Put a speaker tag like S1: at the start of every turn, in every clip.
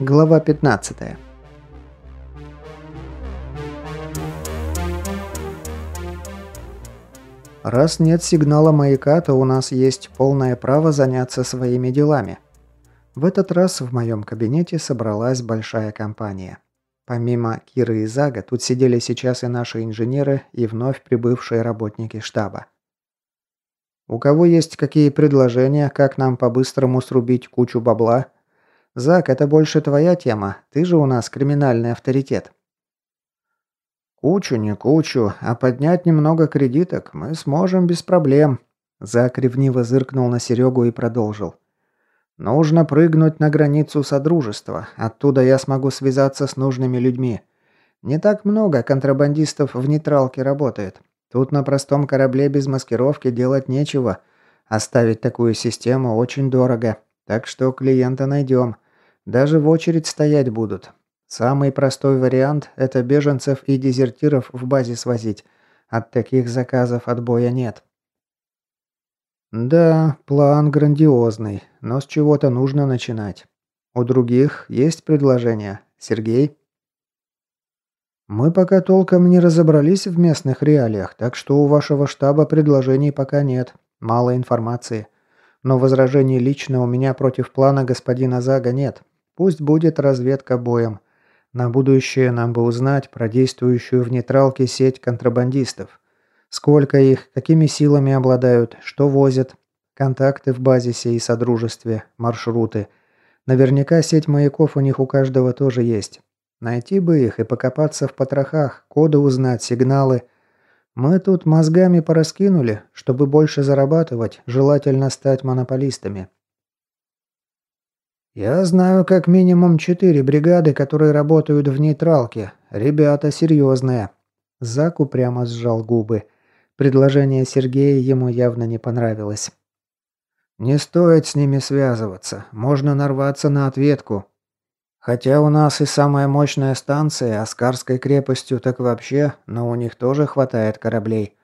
S1: Глава 15. Раз нет сигнала маяка, то у нас есть полное право заняться своими делами. В этот раз в моем кабинете собралась большая компания. Помимо Киры и Зага, тут сидели сейчас и наши инженеры, и вновь прибывшие работники штаба. «У кого есть какие предложения, как нам по-быстрому срубить кучу бабла?» «Зак, это больше твоя тема. Ты же у нас криминальный авторитет».
S2: «Кучу, не кучу, а поднять немного кредиток мы сможем без проблем».
S1: Зак ревниво зыркнул на Серегу и продолжил.
S2: «Нужно прыгнуть на границу Содружества. Оттуда я смогу связаться с нужными людьми. Не так много контрабандистов в нейтралке работает. Тут на простом корабле без маскировки делать нечего. Оставить такую систему очень дорого. Так что клиента найдем. Даже в очередь стоять будут. Самый простой вариант – это беженцев и дезертиров в базе свозить. От таких заказов отбоя нет.
S1: Да, план грандиозный, но с чего-то нужно начинать. У других есть предложения. Сергей? Мы пока толком не разобрались в местных реалиях, так что у вашего штаба предложений пока нет. Мало информации. Но возражений лично у меня против плана господина Зага нет. Пусть будет разведка боем. На будущее нам бы узнать про действующую в нейтралке сеть контрабандистов. Сколько их, какими силами обладают, что возят. Контакты в базисе и содружестве, маршруты. Наверняка сеть маяков у них у каждого тоже есть. Найти бы их и покопаться в потрохах, коды узнать, сигналы. Мы тут мозгами пораскинули, чтобы больше зарабатывать, желательно стать монополистами.
S2: «Я знаю как минимум четыре бригады, которые работают в нейтралке. Ребята серьезные».
S1: Заку прямо сжал губы. Предложение Сергея ему явно не понравилось.
S2: «Не стоит с ними связываться. Можно нарваться на ответку. Хотя у нас и самая мощная станция, Аскарской крепостью так вообще, но у них тоже хватает кораблей.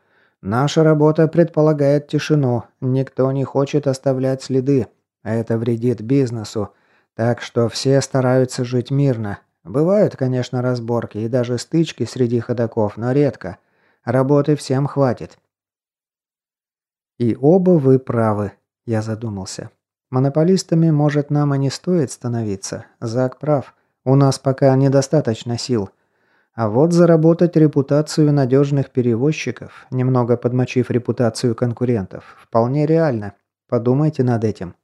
S2: Наша работа предполагает тишину. Никто не хочет оставлять следы. Это вредит бизнесу. Так что все стараются жить мирно. Бывают, конечно, разборки и даже стычки среди ходаков, но редко. Работы всем хватит.
S1: И оба вы правы, я задумался. Монополистами, может, нам и не стоит становиться. Зак прав. У нас пока недостаточно сил. А вот заработать репутацию надежных перевозчиков, немного подмочив репутацию конкурентов, вполне реально. Подумайте над этим.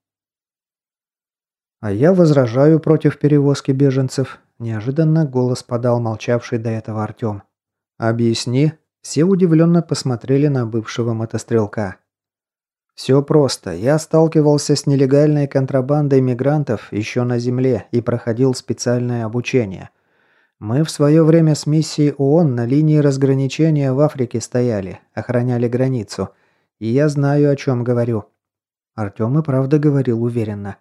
S1: «А я возражаю против перевозки беженцев», – неожиданно голос подал молчавший до этого Артем. «Объясни». Все удивленно посмотрели на бывшего мотострелка. «Все просто. Я сталкивался с нелегальной контрабандой мигрантов еще на Земле и проходил специальное обучение. Мы в свое время с миссией ООН на линии разграничения в Африке стояли, охраняли границу. И я знаю, о чем говорю». Артем и правда говорил уверенно.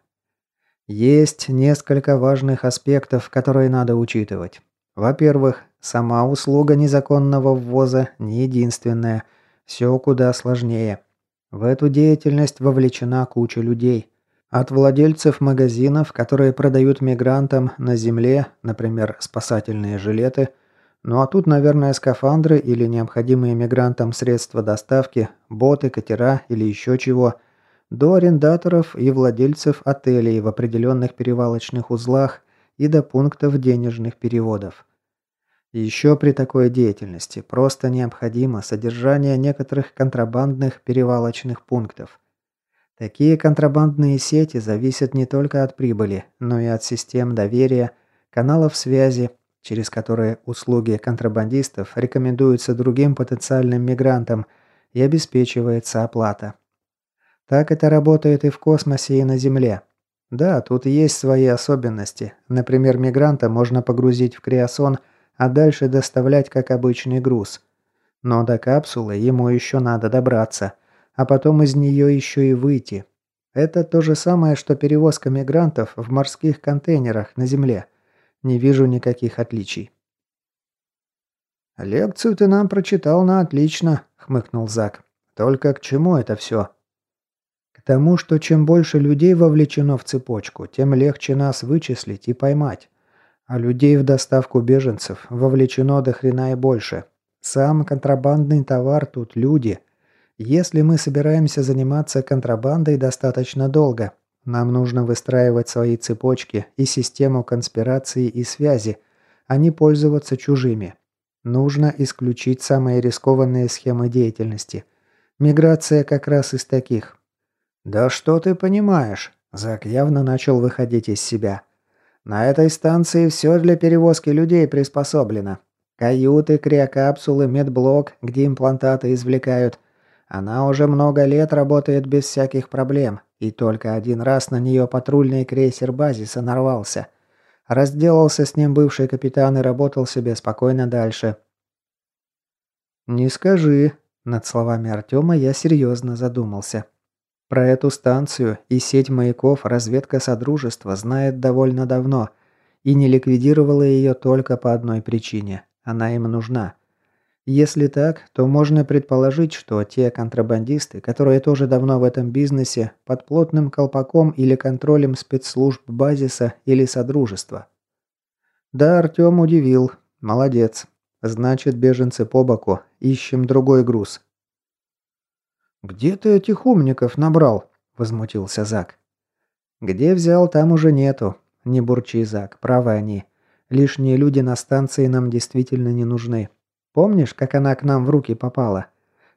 S1: Есть несколько важных аспектов, которые надо учитывать. Во-первых, сама услуга незаконного ввоза не единственная. Все куда сложнее. В эту деятельность вовлечена куча людей. От владельцев магазинов, которые продают мигрантам на земле, например, спасательные жилеты, ну а тут, наверное, скафандры или необходимые мигрантам средства доставки, боты, катера или еще чего – до арендаторов и владельцев отелей в определенных перевалочных узлах и до пунктов денежных переводов. Еще при такой деятельности просто необходимо содержание некоторых контрабандных перевалочных пунктов. Такие контрабандные сети зависят не только от прибыли, но и от систем доверия, каналов связи, через которые услуги контрабандистов рекомендуются другим потенциальным мигрантам и обеспечивается оплата. Так это работает и в космосе, и на Земле. Да, тут есть свои особенности. Например, мигранта можно погрузить в криосон, а дальше доставлять как обычный груз. Но до капсулы ему еще надо добраться, а потом из нее еще и выйти. Это то же самое, что перевозка мигрантов в морских контейнерах на Земле. Не вижу никаких отличий.
S2: «Лекцию ты нам прочитал на отлично», — хмыкнул Зак. «Только к чему это все?»
S1: Тому, что чем больше людей вовлечено в цепочку, тем легче нас вычислить и поймать. А людей в доставку беженцев вовлечено до хрена и больше. Сам контрабандный товар тут люди. Если мы собираемся заниматься контрабандой достаточно долго, нам нужно выстраивать свои цепочки и систему конспирации и связи, а не пользоваться чужими. Нужно исключить самые рискованные схемы деятельности. Миграция как раз из таких. «Да что ты понимаешь?» Зак явно начал выходить из себя. На этой станции все для перевозки людей приспособлено. Каюты, криокапсулы, медблок, где имплантаты извлекают. Она уже много лет работает без всяких проблем, и только один раз на нее патрульный крейсер базиса нарвался. Разделался с ним бывший капитан и работал себе спокойно дальше. «Не скажи», – над словами Артема я серьезно задумался. Про эту станцию и сеть маяков разведка Содружества знает довольно давно и не ликвидировала ее только по одной причине – она им нужна. Если так, то можно предположить, что те контрабандисты, которые тоже давно в этом бизнесе, под плотным колпаком или контролем спецслужб базиса или Содружества. Да, Артем удивил. Молодец. Значит, беженцы по боку. Ищем другой груз. «Где ты этих умников набрал?» – возмутился Зак. «Где взял, там уже нету. Не бурчи, Зак, правы они. Лишние люди на станции нам действительно не нужны. Помнишь, как она к нам в руки попала?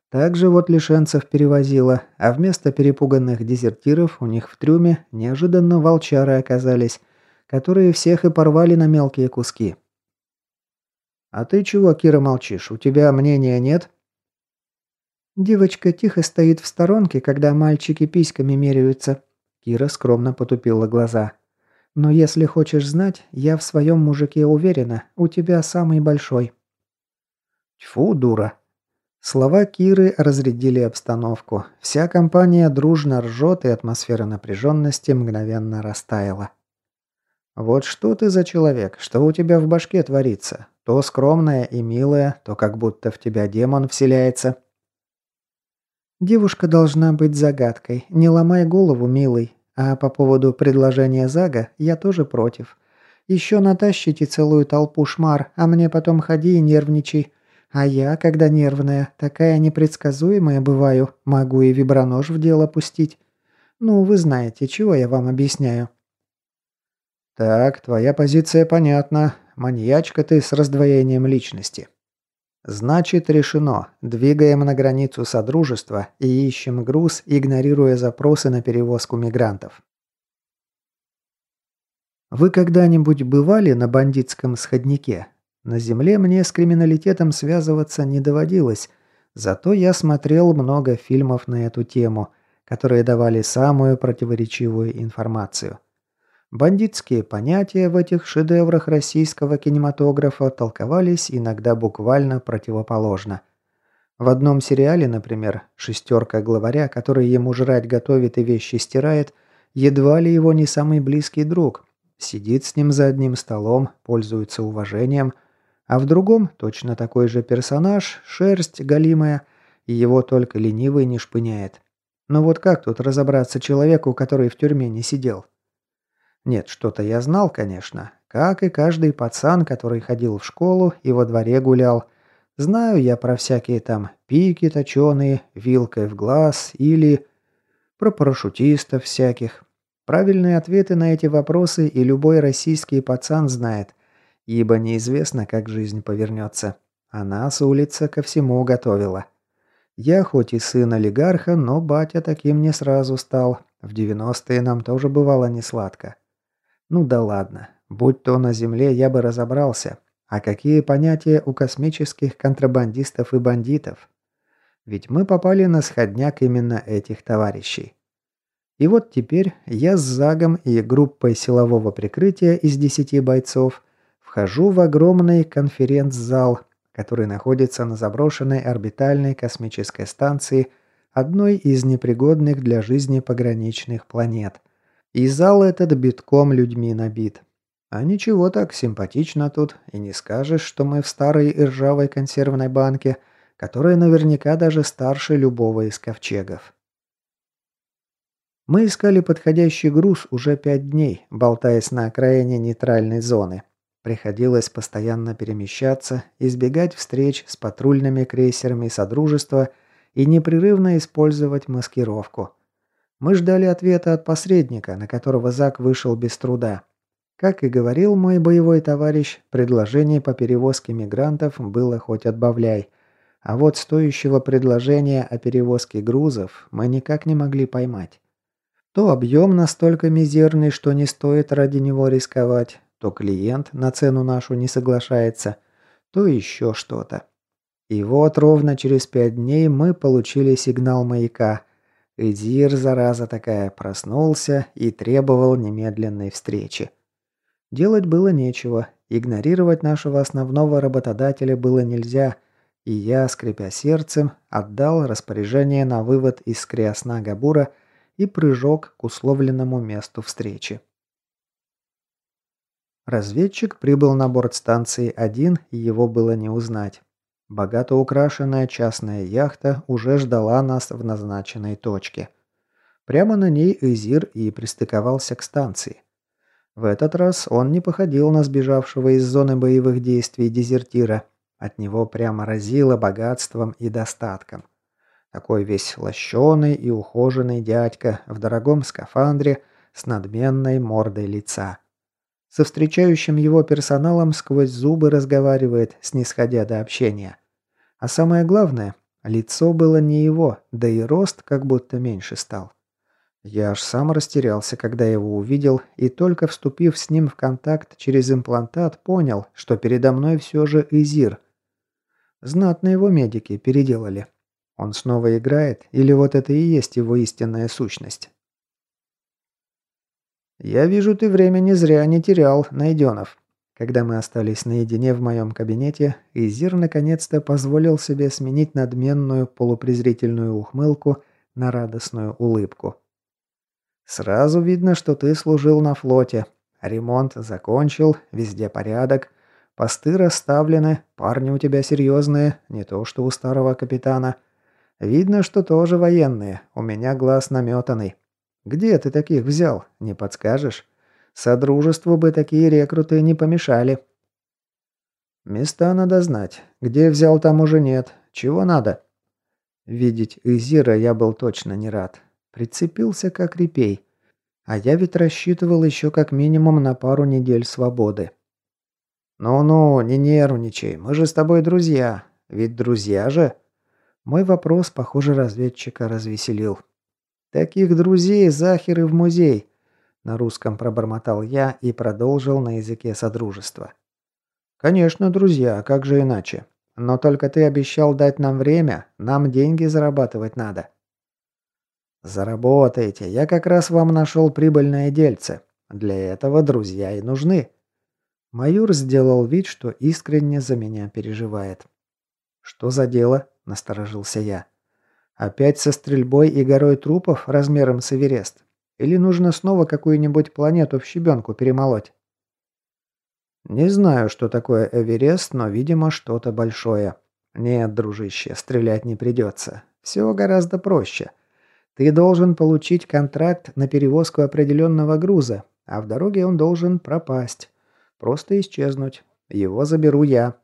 S1: Так же вот лишенцев перевозила, а вместо перепуганных дезертиров у них в трюме неожиданно волчары оказались, которые всех и порвали на мелкие куски. «А ты чего, Кира, молчишь? У тебя мнения нет?»
S3: Девочка тихо стоит в сторонке, когда мальчики письками меряются. Кира скромно потупила глаза. Но если хочешь знать, я в своем мужике уверена, у тебя самый большой.
S1: Тьфу, дура. Слова Киры разрядили обстановку. Вся компания дружно ржет, и атмосфера напряженности мгновенно растаяла. Вот что ты за человек, что у тебя в башке творится? То скромная и милая, то как будто в тебя демон вселяется.
S3: Девушка должна быть загадкой. Не ломай голову, милый. А по поводу предложения Зага я тоже против. Еще натащите целую толпу шмар, а мне потом ходи и нервничай. А я, когда нервная, такая непредсказуемая бываю, могу и вибронож в дело пустить. Ну, вы знаете, чего я вам объясняю.
S1: Так, твоя позиция понятна. Маньячка ты с раздвоением личности. Значит, решено. Двигаем на границу Содружества и ищем груз, игнорируя запросы на перевозку мигрантов. Вы когда-нибудь бывали на бандитском сходнике? На земле мне с криминалитетом связываться не доводилось, зато я смотрел много фильмов на эту тему, которые давали самую противоречивую информацию. Бандитские понятия в этих шедеврах российского кинематографа толковались иногда буквально противоположно. В одном сериале, например, шестерка главаря, который ему жрать готовит и вещи стирает, едва ли его не самый близкий друг. Сидит с ним за одним столом, пользуется уважением, а в другом точно такой же персонаж, шерсть голимая, и его только ленивый не шпыняет. Но вот как тут разобраться человеку, который в тюрьме не сидел? Нет, что-то я знал, конечно. Как и каждый пацан, который ходил в школу и во дворе гулял. Знаю я про всякие там пики точеные, вилкой в глаз или... Про парашютистов всяких. Правильные ответы на эти вопросы и любой российский пацан знает, ибо неизвестно, как жизнь повернется. А нас улица ко всему готовила. Я хоть и сын олигарха, но батя таким не сразу стал. В 90-е нам тоже бывало несладко. Ну да ладно. Будь то на Земле, я бы разобрался. А какие понятия у космических контрабандистов и бандитов? Ведь мы попали на сходняк именно этих товарищей. И вот теперь я с Загом и группой силового прикрытия из десяти бойцов вхожу в огромный конференц-зал, который находится на заброшенной орбитальной космической станции одной из непригодных для жизни пограничных планет – и зал этот битком людьми набит. А ничего так, симпатично тут, и не скажешь, что мы в старой и ржавой консервной банке, которая наверняка даже старше любого из ковчегов. Мы искали подходящий груз уже пять дней, болтаясь на окраине нейтральной зоны. Приходилось постоянно перемещаться, избегать встреч с патрульными крейсерами Содружества и непрерывно использовать маскировку. Мы ждали ответа от посредника, на которого Зак вышел без труда. Как и говорил мой боевой товарищ, предложение по перевозке мигрантов было хоть отбавляй. А вот стоящего предложения о перевозке грузов мы никак не могли поймать. То объем настолько мизерный, что не стоит ради него рисковать, то клиент на цену нашу не соглашается, то еще что-то. И вот ровно через пять дней мы получили сигнал маяка. Эдир, зараза такая, проснулся и требовал немедленной встречи. Делать было нечего, игнорировать нашего основного работодателя было нельзя, и я, скрипя сердцем, отдал распоряжение на вывод из Криосна Габура и прыжок к условленному месту встречи. Разведчик прибыл на борт станции один, и его было не узнать. Богато украшенная частная яхта уже ждала нас в назначенной точке. Прямо на ней Эзир и пристыковался к станции. В этот раз он не походил на сбежавшего из зоны боевых действий дезертира. От него прямо разило богатством и достатком. Такой весь лощеный и ухоженный дядька в дорогом скафандре с надменной мордой лица. Со встречающим его персоналом сквозь зубы разговаривает, снисходя до общения. А самое главное, лицо было не его, да и рост как будто меньше стал. Я аж сам растерялся, когда его увидел, и только вступив с ним в контакт через имплантат, понял, что передо мной все же Изир. Знатно его медики переделали. Он снова играет, или вот это и есть его истинная сущность? «Я вижу, ты времени зря не терял, Найденов». Когда мы остались наедине в моем кабинете, Изир наконец-то позволил себе сменить надменную полупрезрительную ухмылку на радостную улыбку. «Сразу видно, что ты служил на флоте. Ремонт закончил, везде порядок. Посты расставлены, парни у тебя серьезные, не то что у старого капитана. Видно, что тоже военные, у меня глаз наметанный. Где ты таких взял? Не подскажешь? Содружеству бы такие рекруты не помешали. Места надо знать. Где взял, там уже нет. Чего надо? Видеть Изира я был точно не рад. Прицепился как репей. А я ведь рассчитывал еще как минимум на пару недель свободы. «Ну-ну, не нервничай, мы же с тобой друзья. Ведь друзья же?» Мой вопрос, похоже, разведчика развеселил. «Таких друзей захеры в музей!» На русском пробормотал я и продолжил на языке содружества. «Конечно, друзья, как же иначе? Но только ты обещал дать нам время, нам деньги зарабатывать надо». «Заработайте, я как раз вам нашел прибыльное дельце. Для этого друзья и нужны». Майор сделал вид, что искренне за меня переживает. «Что за дело?» – насторожился я. Опять со стрельбой и горой трупов размером с Эверест? Или нужно снова какую-нибудь планету в щебенку перемолоть? Не знаю, что такое Эверест, но, видимо, что-то большое. Нет, дружище, стрелять не придется. Все гораздо проще. Ты должен получить контракт на перевозку определенного груза, а в дороге он должен пропасть. Просто исчезнуть. Его заберу я.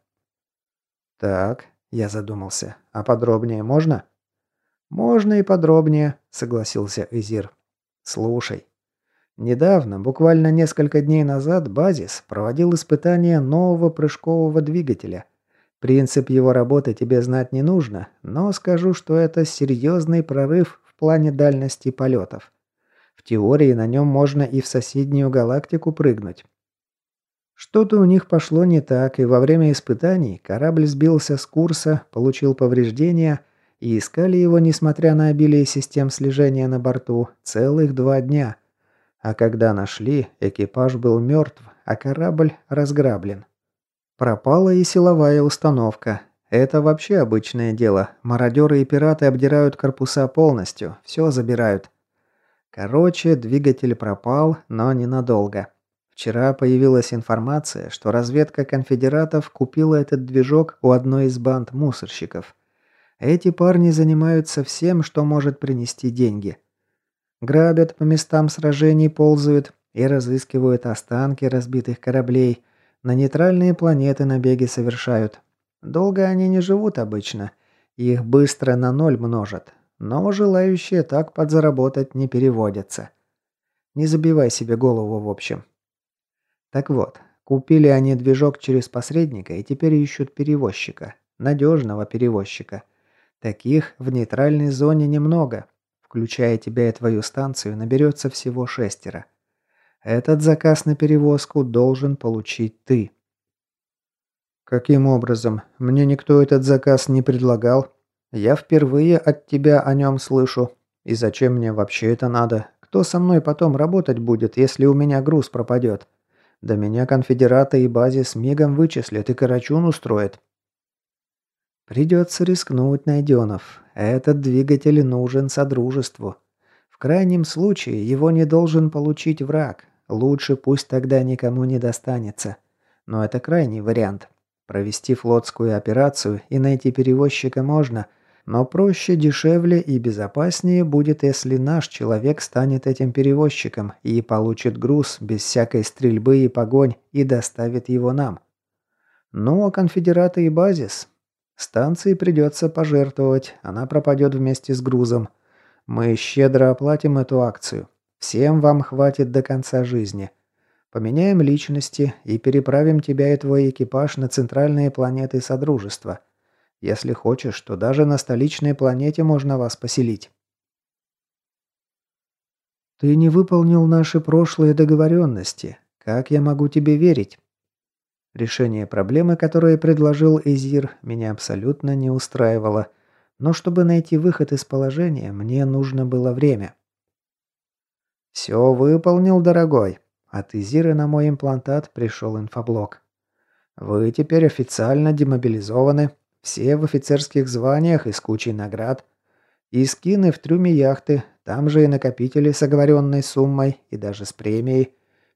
S1: Так, я задумался. А подробнее можно? «Можно и подробнее», — согласился Эзир. «Слушай. Недавно, буквально несколько дней назад, Базис проводил испытание нового прыжкового двигателя. Принцип его работы тебе знать не нужно, но скажу, что это серьезный прорыв в плане дальности полетов. В теории на нем можно и в соседнюю галактику прыгнуть. Что-то у них пошло не так, и во время испытаний корабль сбился с курса, получил повреждения, и искали его, несмотря на обилие систем слежения на борту, целых два дня. А когда нашли, экипаж был мертв, а корабль разграблен. Пропала и силовая установка. Это вообще обычное дело. Мародеры и пираты обдирают корпуса полностью, все забирают. Короче, двигатель пропал, но ненадолго. Вчера появилась информация, что разведка конфедератов купила этот движок у одной из банд мусорщиков. Эти парни занимаются всем, что может принести деньги. Грабят по местам сражений, ползают и разыскивают останки разбитых кораблей. На нейтральные планеты набеги совершают. Долго они не живут обычно. Их быстро на ноль множат. Но желающие так подзаработать не переводятся. Не забивай себе голову в общем. Так вот, купили они движок через посредника и теперь ищут перевозчика. Надежного перевозчика. Таких в нейтральной зоне немного. Включая тебя и твою станцию, наберется всего шестеро. Этот заказ на перевозку должен получить ты. Каким образом? Мне никто этот заказ не предлагал. Я впервые от тебя о нем слышу. И зачем мне вообще это надо? Кто со мной потом работать будет, если у меня груз пропадет? Да меня конфедераты и базис мигом вычислят и карачун устроят. Придется рискнуть, Найденов. Этот двигатель нужен Содружеству. В крайнем случае его не должен получить враг. Лучше пусть тогда никому не достанется. Но это крайний вариант. Провести флотскую операцию и найти перевозчика можно, но проще, дешевле и безопаснее будет, если наш человек станет этим перевозчиком и получит груз без всякой стрельбы и погонь и доставит его нам. Ну а конфедераты и базис? Станции придется пожертвовать, она пропадет вместе с грузом. Мы щедро оплатим эту акцию. Всем вам хватит до конца жизни. Поменяем личности и переправим тебя и твой экипаж на центральные планеты Содружества. Если хочешь, то даже на столичной планете можно вас поселить. Ты не выполнил наши прошлые договоренности. Как я могу тебе верить? Решение проблемы, которое предложил Эзир, меня абсолютно не устраивало. Но чтобы найти выход из положения, мне нужно было время. «Все выполнил, дорогой», от Изиры на мой имплантат пришел инфоблок. Вы теперь официально демобилизованы, все в офицерских званиях и с кучей наград. И скины в трюме яхты, там же и накопители с оговоренной суммой и даже с премией.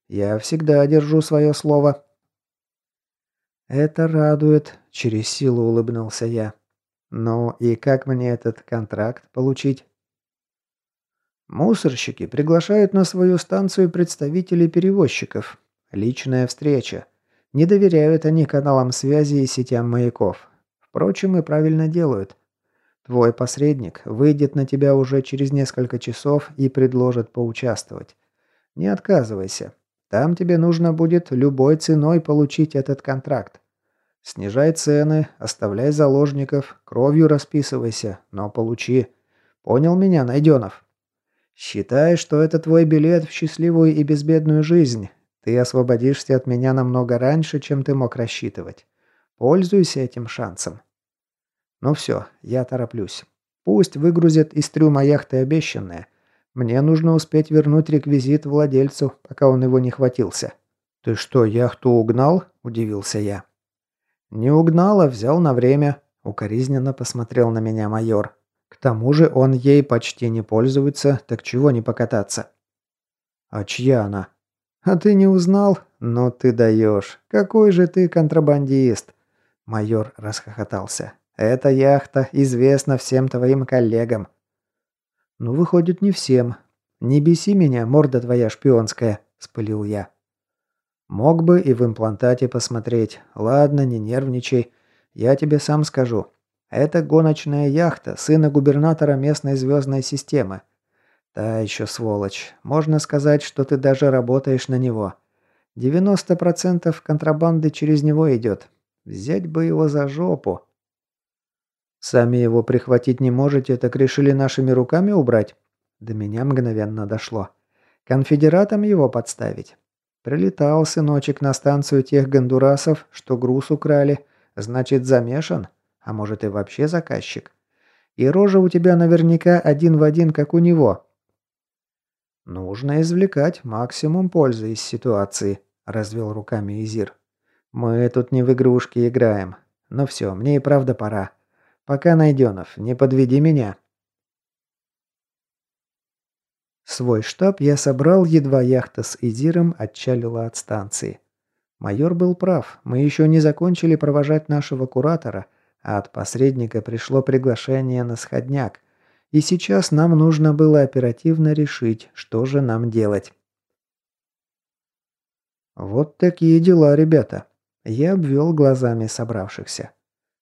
S1: Я всегда держу свое слово. Это радует, через силу улыбнулся я. Ну и как мне этот контракт получить? Мусорщики приглашают на свою станцию представителей перевозчиков. Личная встреча. Не доверяют они каналам связи и сетям маяков. Впрочем, и правильно делают. Твой посредник выйдет на тебя уже через несколько часов и предложит поучаствовать. Не отказывайся. Там тебе нужно будет любой ценой получить этот контракт. Снижай цены, оставляй заложников, кровью расписывайся, но получи. Понял меня, Найденов? Считай, что это твой билет в счастливую и безбедную жизнь. Ты освободишься от меня намного раньше, чем ты мог рассчитывать. Пользуйся этим шансом. Ну все, я тороплюсь. Пусть выгрузят из трюма яхты обещанное. Мне нужно успеть вернуть реквизит владельцу, пока он его не хватился. Ты что, яхту угнал? Удивился я. Не угнал, а взял на время. Укоризненно посмотрел на меня майор. К тому же он ей почти не пользуется, так чего не покататься? А чья она? А ты не узнал? Ну ты даешь. Какой же ты контрабандист? Майор расхохотался. Эта яхта известна всем твоим коллегам. Ну, выходит, не всем. Не беси меня, морда твоя шпионская, спылил я. Мог бы и в имплантате посмотреть. Ладно, не нервничай. Я тебе сам скажу. Это гоночная яхта сына губернатора местной звездной системы. Та еще сволочь. Можно сказать, что ты даже работаешь на него. 90% контрабанды через него идет. Взять бы его за жопу. Сами его прихватить не можете, так решили нашими руками убрать? До меня мгновенно дошло. Конфедератам его подставить. Прилетал сыночек на станцию тех гондурасов, что груз украли. Значит, замешан? А может и вообще заказчик? И рожа у тебя наверняка один в один, как у него. Нужно извлекать максимум пользы из ситуации, развел руками Изир. Мы тут не в игрушки играем. Ну все, мне и правда пора. Пока, Найденов, не подведи меня. Свой штаб я собрал, едва яхта с Изиром отчалила от станции. Майор был прав, мы еще не закончили провожать нашего куратора, а от посредника пришло приглашение на сходняк. И сейчас нам нужно было оперативно решить, что же нам делать. Вот такие дела, ребята. Я обвел глазами собравшихся.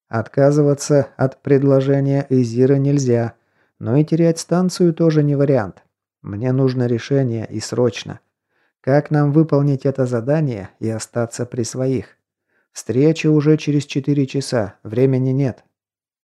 S1: Отказываться от предложения Эзира нельзя, но и терять станцию тоже не вариант. Мне нужно решение и срочно. Как нам выполнить это задание и остаться при своих? Встреча уже через четыре часа, времени нет.